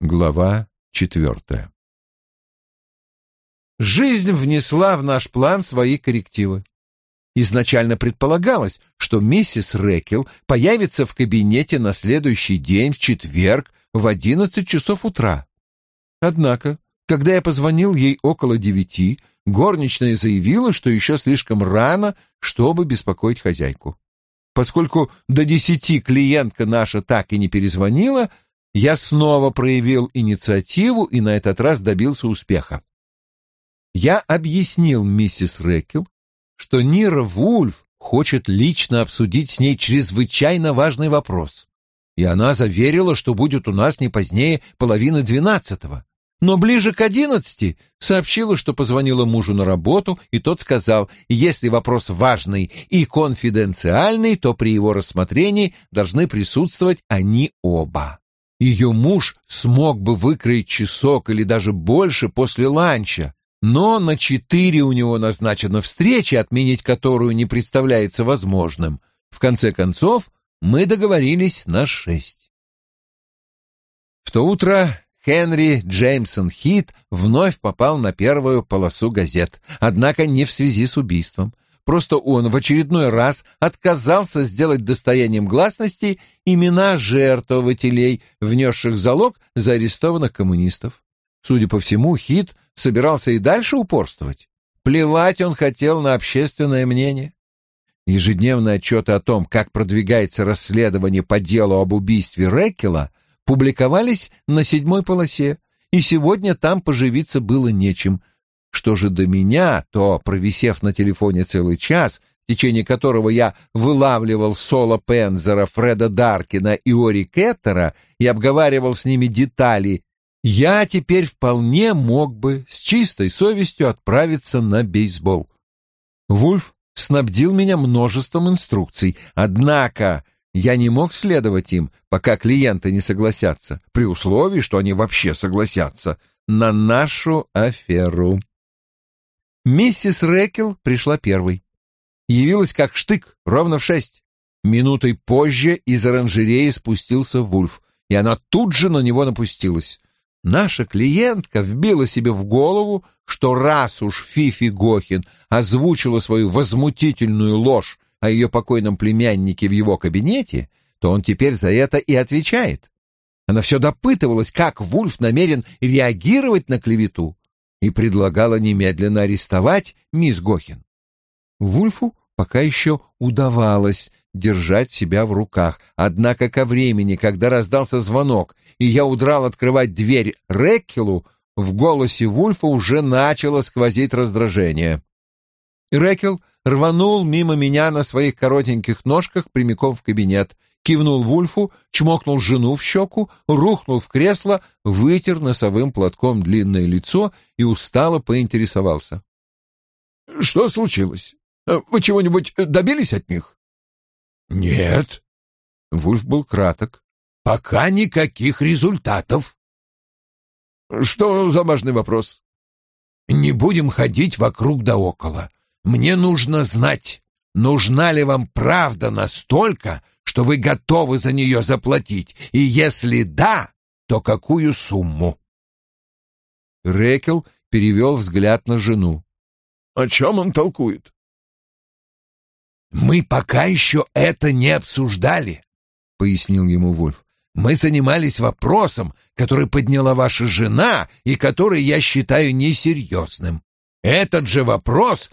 Глава четвертая. Жизнь внесла в наш план свои коррективы. Изначально предполагалось, что миссис Рекел появится в кабинете на следующий день, в четверг, в одиннадцать часов утра. Однако, когда я позвонил ей около девяти, горничная заявила, что еще слишком рано, чтобы беспокоить хозяйку. Поскольку до десяти клиентка наша так и не перезвонила, я снова проявил инициативу и на этот раз добился успеха. Я объяснил миссис Рекел, что Нира Вульф хочет лично обсудить с ней чрезвычайно важный вопрос, и она заверила, что будет у нас не позднее половины двенадцатого. Но ближе к одиннадцати сообщила, что позвонила мужу на работу, и тот сказал, если вопрос важный и конфиденциальный, то при его рассмотрении должны присутствовать они оба ее муж смог бы выкроить часок или даже больше после ланча, но на четыре у него назначена встреча, отменить которую не представляется возможным. В конце концов, мы договорились на шесть. В то утро Хенри Джеймсон Хит вновь попал на первую полосу газет, однако не в связи с убийством. Просто он в очередной раз отказался сделать достоянием гласности имена жертвователей, внесших залог за арестованных коммунистов. Судя по всему, Хит собирался и дальше упорствовать. Плевать он хотел на общественное мнение. Ежедневные отчеты о том, как продвигается расследование по делу об убийстве Реккела, публиковались на седьмой полосе, и сегодня там поживиться было нечем — что же до меня, то, провисев на телефоне целый час, в течение которого я вылавливал Соло Пензера, Фреда Даркина и Ори Кеттера и обговаривал с ними детали, я теперь вполне мог бы с чистой совестью отправиться на бейсбол. Вульф снабдил меня множеством инструкций, однако я не мог следовать им, пока клиенты не согласятся, при условии, что они вообще согласятся, на нашу аферу. Миссис Рекел пришла первой. Явилась как штык, ровно в шесть. Минутой позже из оранжереи спустился Вульф, и она тут же на него напустилась. Наша клиентка вбила себе в голову, что раз уж Фифи Гохин озвучила свою возмутительную ложь о ее покойном племяннике в его кабинете, то он теперь за это и отвечает. Она все допытывалась, как Вульф намерен реагировать на клевету и предлагала немедленно арестовать мисс Гохин. Вульфу пока еще удавалось держать себя в руках, однако ко времени, когда раздался звонок, и я удрал открывать дверь Реккелу, в голосе Вульфа уже начало сквозить раздражение. Рекел рванул мимо меня на своих коротеньких ножках прямиком в кабинет — кивнул Вульфу, чмокнул жену в щеку, рухнул в кресло, вытер носовым платком длинное лицо и устало поинтересовался. — Что случилось? Вы чего-нибудь добились от них? — Нет. Вульф был краток. — Пока никаких результатов. — Что за важный вопрос? — Не будем ходить вокруг да около. Мне нужно знать, нужна ли вам правда настолько, что вы готовы за нее заплатить, и если да, то какую сумму?» Рекел перевел взгляд на жену. «О чем он толкует?» «Мы пока еще это не обсуждали», — пояснил ему Вульф. «Мы занимались вопросом, который подняла ваша жена и который я считаю несерьезным. Этот же вопрос,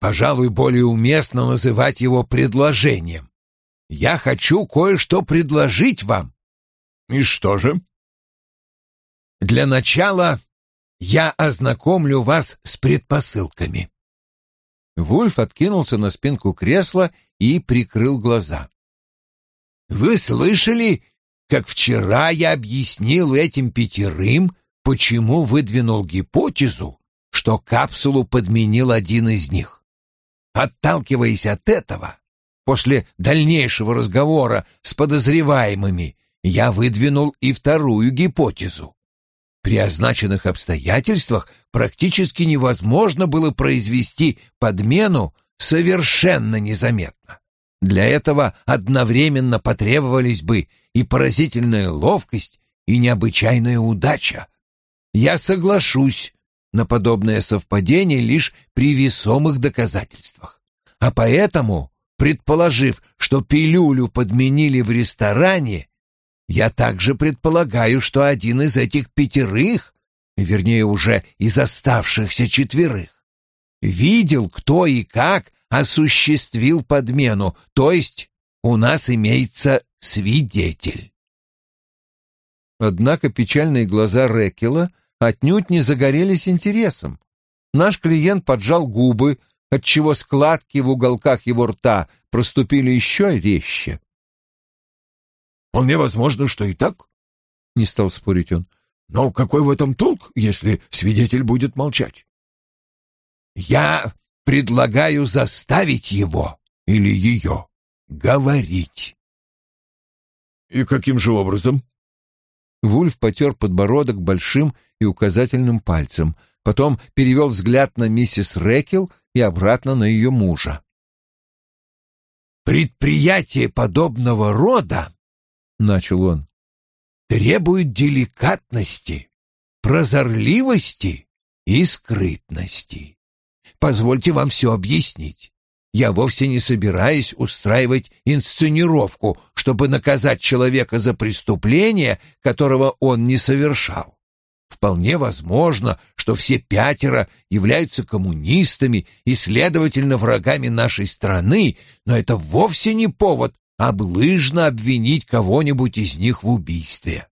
пожалуй, более уместно называть его предложением я хочу кое-что предложить вам. И что же? Для начала я ознакомлю вас с предпосылками. Вульф откинулся на спинку кресла и прикрыл глаза. Вы слышали, как вчера я объяснил этим пятерым, почему выдвинул гипотезу, что капсулу подменил один из них. Отталкиваясь от этого, После дальнейшего разговора с подозреваемыми я выдвинул и вторую гипотезу. При означенных обстоятельствах практически невозможно было произвести подмену совершенно незаметно. Для этого одновременно потребовались бы и поразительная ловкость, и необычайная удача. Я соглашусь на подобное совпадение лишь при весомых доказательствах. А поэтому, предположив, что пилюлю подменили в ресторане, я также предполагаю, что один из этих пятерых, вернее уже из оставшихся четверых, видел, кто и как осуществил подмену, то есть у нас имеется свидетель. Однако печальные глаза Рекела отнюдь не загорелись интересом. Наш клиент поджал губы, отчего складки в уголках его рта проступили еще резче. «Вполне возможно, что и так», — не стал спорить он. «Но какой в этом толк, если свидетель будет молчать?» «Я предлагаю заставить его или ее говорить». «И каким же образом?» Вульф потер подбородок большим и указательным пальцем, потом перевел взгляд на миссис Рекел и обратно на ее мужа. «Предприятие подобного рода, — начал он, — требует деликатности, прозорливости и скрытности. Позвольте вам все объяснить. Я вовсе не собираюсь устраивать инсценировку, чтобы наказать человека за преступление, которого он не совершал. Вполне возможно, что все пятеро являются коммунистами и, следовательно, врагами нашей страны, но это вовсе не повод облыжно обвинить кого-нибудь из них в убийстве.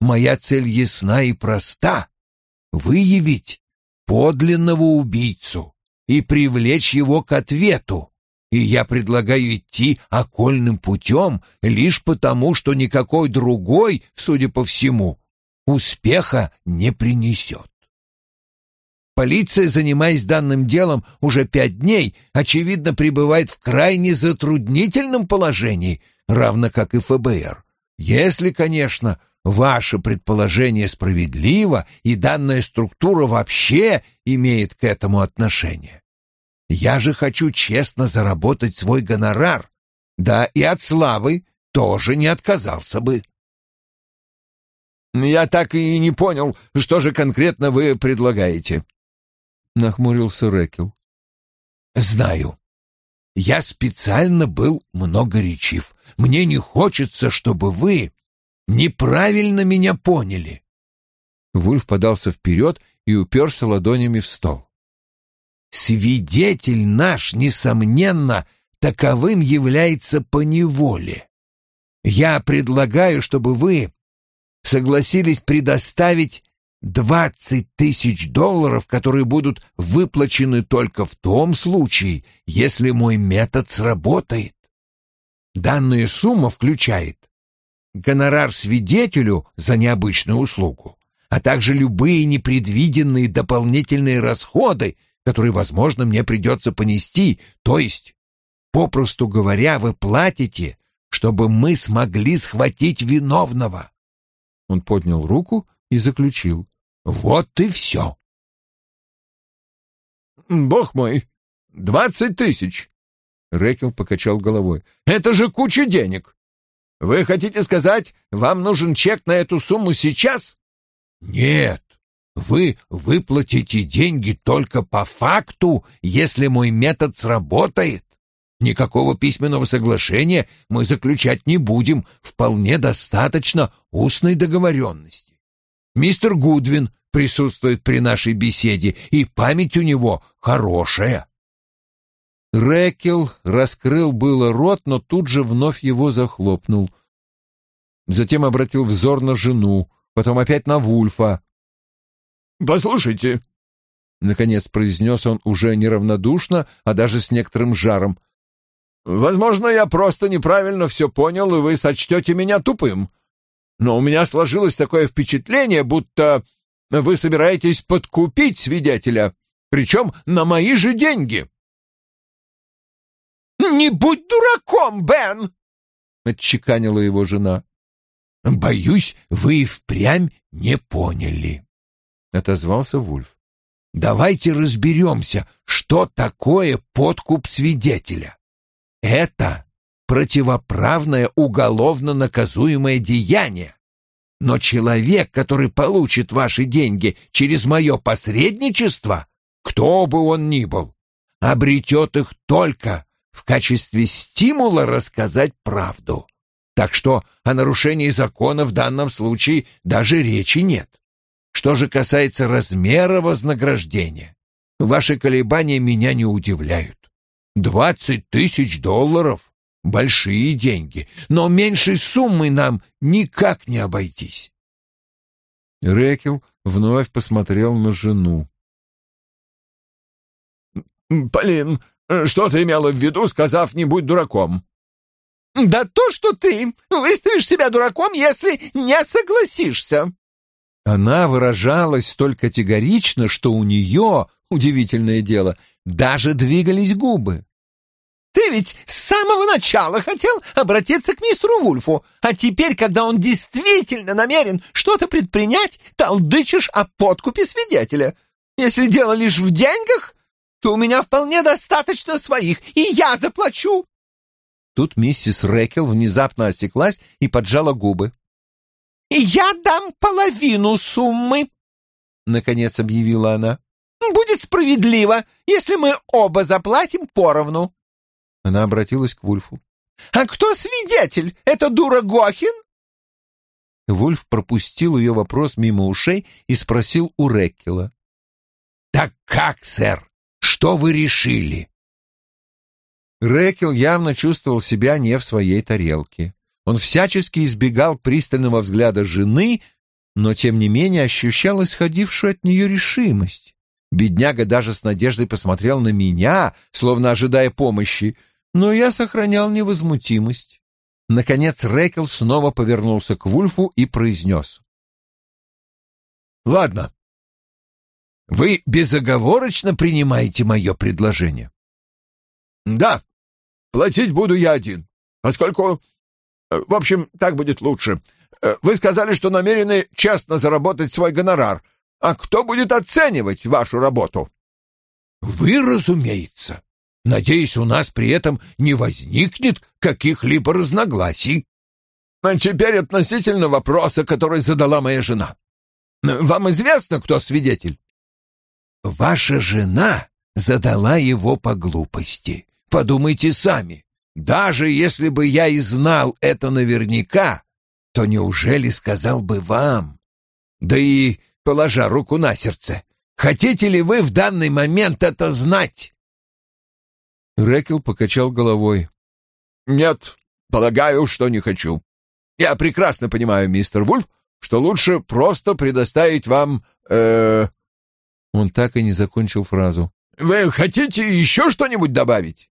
Моя цель ясна и проста — выявить подлинного убийцу и привлечь его к ответу. И я предлагаю идти окольным путем лишь потому, что никакой другой, судя по всему, успеха не принесет. Полиция, занимаясь данным делом уже пять дней, очевидно, пребывает в крайне затруднительном положении, равно как и ФБР. Если, конечно, ваше предположение справедливо, и данная структура вообще имеет к этому отношение. Я же хочу честно заработать свой гонорар, да и от славы тоже не отказался бы. «Я так и не понял, что же конкретно вы предлагаете», — нахмурился Рэкел. «Знаю. Я специально был многоречив. Мне не хочется, чтобы вы неправильно меня поняли. Вульф подался вперед и уперся ладонями в стол. Свидетель наш, несомненно, таковым является по неволе. Я предлагаю, чтобы вы согласились предоставить двадцать тысяч долларов, которые будут выплачены только в том случае, если мой метод сработает. Данная сумма включает гонорар свидетелю за необычную услугу, а также любые непредвиденные дополнительные расходы, которые, возможно, мне придется понести, то есть, попросту говоря, вы платите, чтобы мы смогли схватить виновного. Он поднял руку и заключил. Вот и все. Бог мой, двадцать тысяч. Рэкел покачал головой. Это же куча денег. Вы хотите сказать, вам нужен чек на эту сумму сейчас? Нет. Вы выплатите деньги только по факту, если мой метод сработает. Никакого письменного соглашения мы заключать не будем, вполне достаточно устной договоренности. Мистер Гудвин присутствует при нашей беседе, и память у него хорошая. Рэкел раскрыл было рот, но тут же вновь его захлопнул. Затем обратил взор на жену, потом опять на Вульфа. «Послушайте», — наконец произнес он уже неравнодушно, а даже с некоторым жаром, «возможно, я просто неправильно все понял, и вы сочтете меня тупым. Но у меня сложилось такое впечатление, будто вы собираетесь подкупить свидетеля, причем на мои же деньги». «Не будь дураком, Бен!» — отчеканила его жена. «Боюсь, вы и впрямь не поняли», — отозвался Вульф. «Давайте разберемся, что такое подкуп свидетеля. Это противоправное уголовно наказуемое деяние. Но человек, который получит ваши деньги через мое посредничество, кто бы он ни был, обретет их только в качестве стимула рассказать правду. Так что о нарушении закона в данном случае даже речи нет. Что же касается размера вознаграждения, ваши колебания меня не удивляют. Двадцать тысяч долларов — большие деньги, но меньшей суммы нам никак не обойтись. Рекел вновь посмотрел на жену. «Полин, что ты имела в виду, сказав «не будь дураком»?» «Да то, что ты выставишь себя дураком, если не согласишься». Она выражалась столь категорично, что у нее, удивительное дело, даже двигались губы. «Ты ведь с самого начала хотел обратиться к мистеру Вульфу, а теперь, когда он действительно намерен что-то предпринять, толдычишь о подкупе свидетеля. Если дело лишь в деньгах, то у меня вполне достаточно своих, и я заплачу. Тут миссис Рэкел внезапно осеклась и поджала губы. «И я дам половину суммы», — наконец объявила она. «Будет справедливо, если мы оба заплатим поровну». Она обратилась к Вульфу. «А кто свидетель? Это дура Гохин?» Вульф пропустил ее вопрос мимо ушей и спросил у Реккела. «Так как, сэр? Что вы решили?» Рекел явно чувствовал себя не в своей тарелке. Он всячески избегал пристального взгляда жены, но тем не менее ощущал исходившую от нее решимость. Бедняга даже с надеждой посмотрел на меня, словно ожидая помощи, но я сохранял невозмутимость. Наконец Рекел снова повернулся к Вульфу и произнес. «Ладно. Вы безоговорочно принимаете мое предложение?» Да, платить буду я один, поскольку... Э, в общем, так будет лучше. Э, вы сказали, что намерены честно заработать свой гонорар. А кто будет оценивать вашу работу? Вы, разумеется. Надеюсь, у нас при этом не возникнет каких-либо разногласий. А теперь относительно вопроса, который задала моя жена. Вам известно, кто свидетель? Ваша жена задала его по глупости. Подумайте сами. Даже если бы я и знал это наверняка, то неужели сказал бы вам? Да и, положа руку на сердце, хотите ли вы в данный момент это знать?» Рекел покачал головой. «Нет, полагаю, что не хочу. Я прекрасно понимаю, мистер Вульф, что лучше просто предоставить вам... Э... Он так и не закончил фразу. «Вы хотите еще что-нибудь добавить?»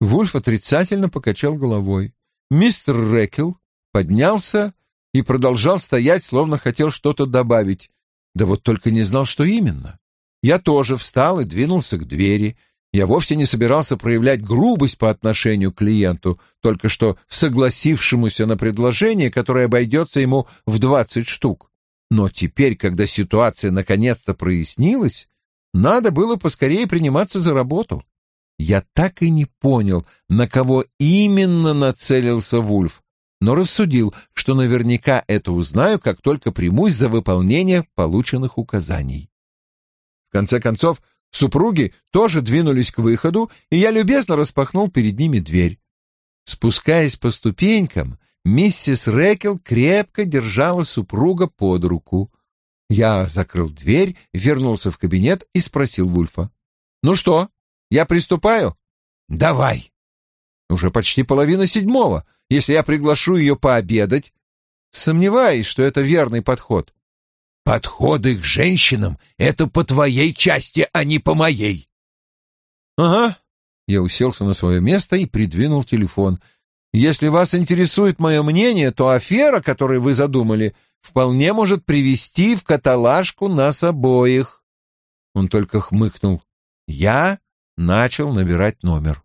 Вульф отрицательно покачал головой. Мистер Рекел поднялся и продолжал стоять, словно хотел что-то добавить. Да вот только не знал, что именно. Я тоже встал и двинулся к двери. Я вовсе не собирался проявлять грубость по отношению к клиенту, только что согласившемуся на предложение, которое обойдется ему в двадцать штук. Но теперь, когда ситуация наконец-то прояснилась, надо было поскорее приниматься за работу. Я так и не понял, на кого именно нацелился Вульф, но рассудил, что наверняка это узнаю, как только примусь за выполнение полученных указаний. В конце концов, супруги тоже двинулись к выходу, и я любезно распахнул перед ними дверь. Спускаясь по ступенькам, миссис Рекел крепко держала супруга под руку. Я закрыл дверь, вернулся в кабинет и спросил Вульфа. «Ну что, я приступаю? Давай. Уже почти половина седьмого. Если я приглашу ее пообедать, сомневаюсь, что это верный подход. Подходы к женщинам — это по твоей части, а не по моей. Ага. Я уселся на свое место и придвинул телефон. Если вас интересует мое мнение, то афера, которую вы задумали, вполне может привести в каталажку нас обоих. Он только хмыкнул. Я начал набирать номер.